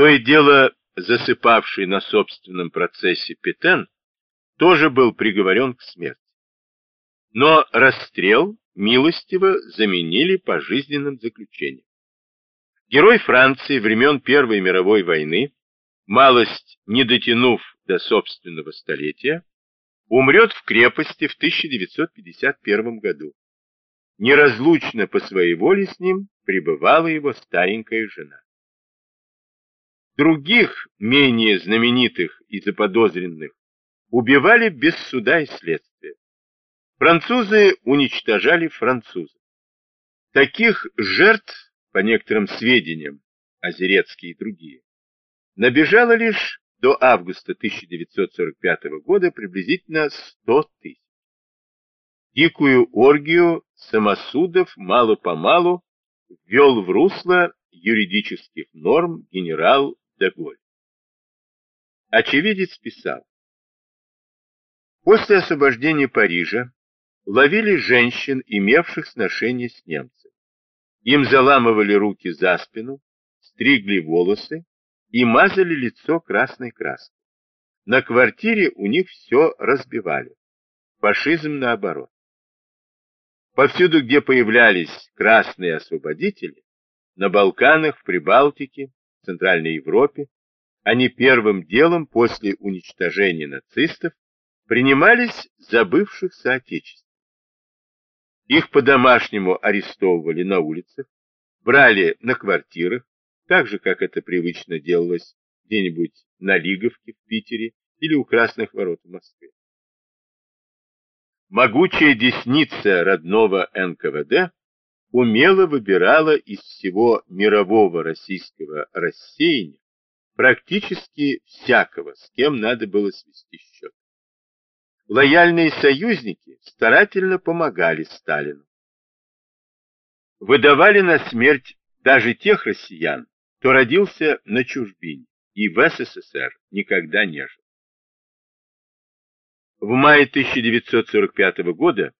То и дело засыпавший на собственном процессе Петен тоже был приговорен к смерти. Но расстрел милостиво заменили пожизненным заключением. Герой Франции времен Первой мировой войны, малость не дотянув до собственного столетия, умрет в крепости в 1951 году. Неразлучно по своей воле с ним пребывала его старенькая жена. Других, менее знаменитых и заподозренных, убивали без суда и следствия. Французы уничтожали французов. Таких жертв, по некоторым сведениям, Озерецкие и другие, набежало лишь до августа 1945 года приблизительно 100 тысяч. Дикую оргию самосудов мало-помалу ввел в русло юридических норм генерал Деголь. Очевидец писал, После освобождения Парижа ловили женщин, имевших сношение с немцами. Им заламывали руки за спину, стригли волосы и мазали лицо красной краской. На квартире у них все разбивали. Фашизм наоборот. Повсюду, где появлялись красные освободители, на Балканах, в Прибалтике, в Центральной Европе, они первым делом после уничтожения нацистов принимались за бывших соотечественников. Их по-домашнему арестовывали на улицах, брали на квартирах, так же, как это привычно делалось где-нибудь на Лиговке в Питере или у Красных ворот в Москве. Могучая десница родного НКВД умело выбирала из всего мирового российского рассеяния практически всякого, с кем надо было свести счет. Лояльные союзники старательно помогали Сталину. Выдавали на смерть даже тех россиян, кто родился на чужбине и в СССР никогда не жил. В мае 1945 года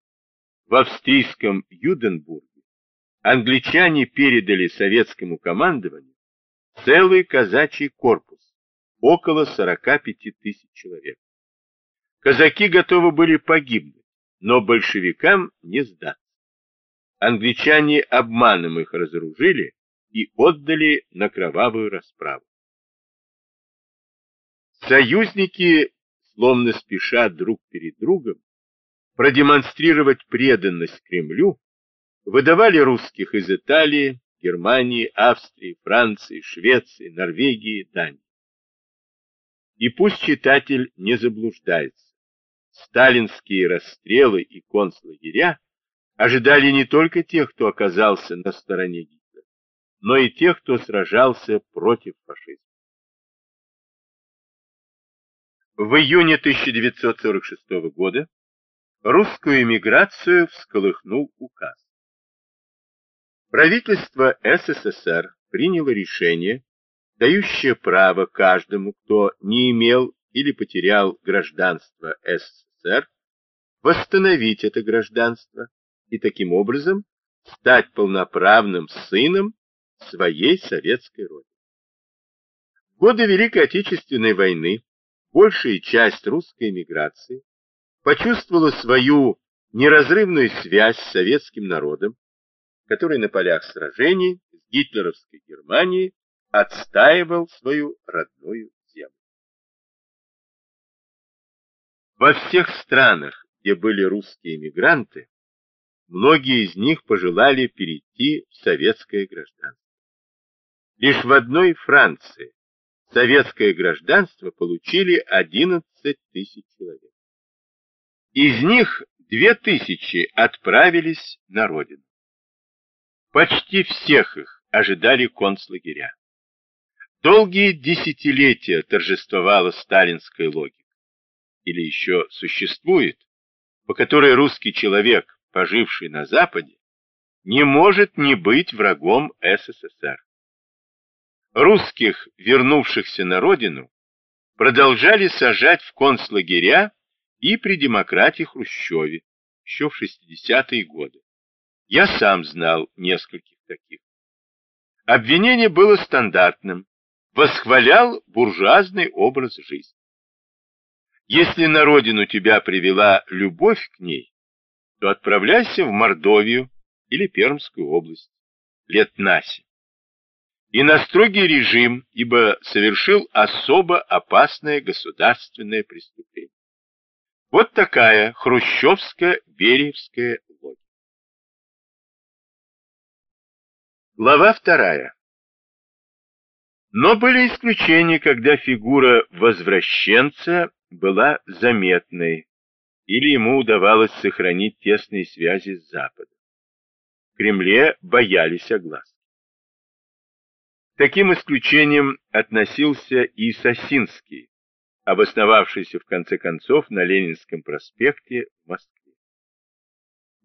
в австрийском Юденбурге англичане передали советскому командованию целый казачий корпус, около 45 тысяч человек. Казаки готовы были погибнуть, но большевикам не сдаться. Англичане обманом их разоружили и отдали на кровавую расправу. Союзники, словно спеша друг перед другом, продемонстрировать преданность Кремлю, выдавали русских из Италии, Германии, Австрии, Франции, Швеции, Норвегии, Дании. И пусть читатель не заблуждается сталинские расстрелы и концлагеря ожидали не только тех, кто оказался на стороне Гитлера, но и тех, кто сражался против фашизма. В июне 1946 года русскую эмиграцию всколыхнул указ. Правительство СССР приняло решение, дающее право каждому, кто не имел или потерял гражданство СССР, восстановить это гражданство и таким образом стать полноправным сыном своей советской родины. В годы Великой Отечественной войны большая часть русской эмиграции почувствовала свою неразрывную связь с советским народом, который на полях сражений с гитлеровской Германией отстаивал свою родную Во всех странах, где были русские эмигранты, многие из них пожелали перейти в советское гражданство. Лишь в одной Франции советское гражданство получили 11 тысяч человек. Из них 2 тысячи отправились на родину. Почти всех их ожидали концлагеря. Долгие десятилетия торжествовала сталинская логика или еще существует, по которой русский человек, поживший на Западе, не может не быть врагом СССР. Русских, вернувшихся на родину, продолжали сажать в концлагеря и при демократии Хрущеве еще в 60-е годы. Я сам знал нескольких таких. Обвинение было стандартным восхвалял буржуазный образ жизни. Если на родину тебя привела любовь к ней, то отправляйся в Мордовию или Пермскую область лет на. И на строгий режим, ибо совершил особо опасное государственное преступление. Вот такая хрущевская Глава вторая. Но были исключения, когда фигура возвращенца была заметной, или ему удавалось сохранить тесные связи с Западом. В Кремле боялись огласки. Таким исключением относился и Сосинский, обосновавшийся в конце концов на Ленинском проспекте в Москве.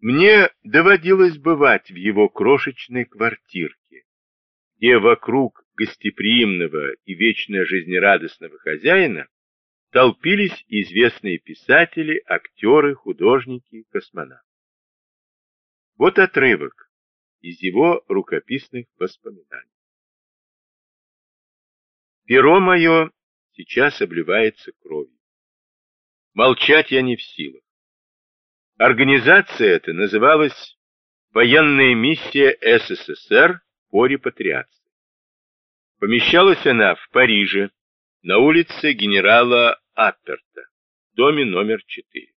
Мне доводилось бывать в его крошечной квартирке, где вокруг гостеприимного и вечно жизнерадостного хозяина толпились известные писатели, актеры, художники, космонавты. Вот отрывок из его рукописных воспоминаний. Перо мое сейчас обливается кровью. Молчать я не в силах. Организация эта называлась «Военная миссия СССР по репатриации». Помещалась она в Париже, на улице генерала Апперта, доме номер 4.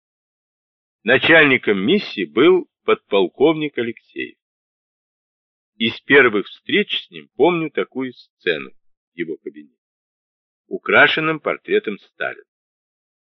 Начальником миссии был подполковник Алексеев. Из первых встреч с ним помню такую сцену в его кабинете, украшенном портретом Сталина.